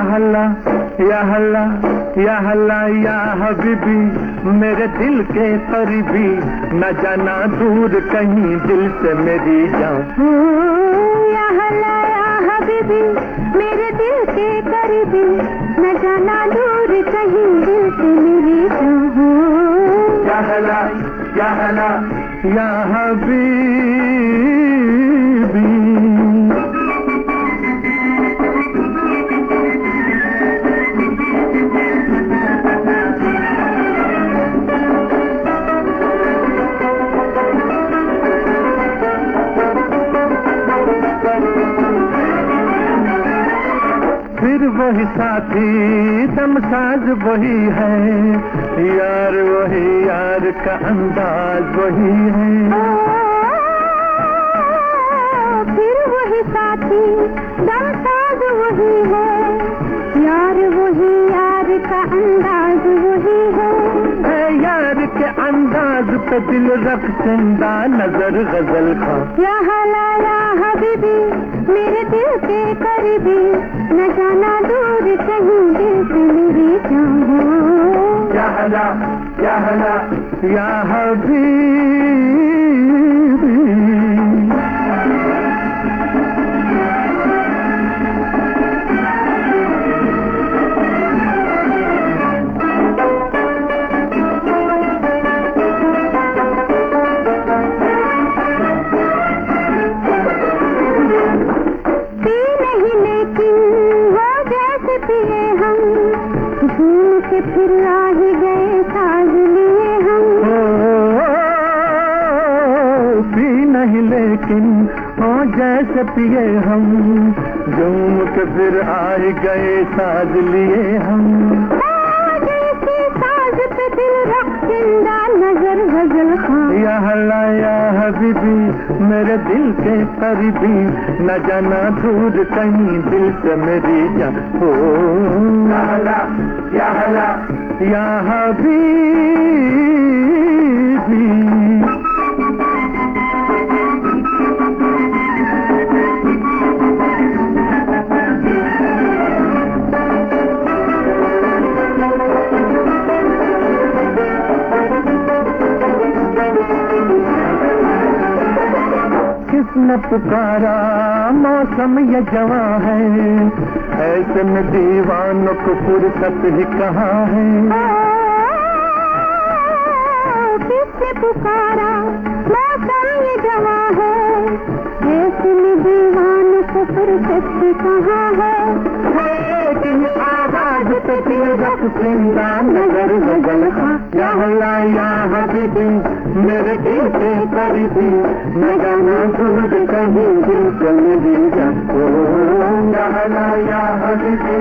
हल्ला या हल्ला या हल्ला या हबीबी मेरे दिल के करीबी न जाना दूर कहीं दिल से मेरी जान। या हल्ला या हबीबी मेरे दिल के करीबी न जाना दूर कहीं दिल से मेरी जान। या हल्ला या हल्ला या हबीबी। फिर वही साथी दमसाज वही है। यार वही यार का अंदाज वही है। फिर वही साथी दमसाज वही है। यार वही यार का अंदाज वही है। यार के अंदाज पे दिल रख चंदा नज़र गज़ल का। या हला या हबीबी मेरे दिल के करीबी न जाना दूर कहीं से मेरी हला या हबीबी लेकिन ओ जैसे पिए हम झूम के फिर आए गए साज लिए हम। या हल्ला या हबीबी, मेरे दिल के करीबी, न जाना दूर कहीं दिल से मेरी जा हो। या हल्ला या या किसने पुकारा मौसम ये जवा है। ऐसे में दीवानों को फुर्सत ही कहाँ है। किसने पुकारा मौसम ये जवा है। ऐसे में दीवान को फुर्सत ही कहा है। आवाज़ पे दिल रख ज़िंदा नज़र गज़ल या हल्ला या हबीबी मेरे दिल के करीबी न जाना दूर कहीं दिल चल मेरी जा ओ, या हल्ला या हबीबी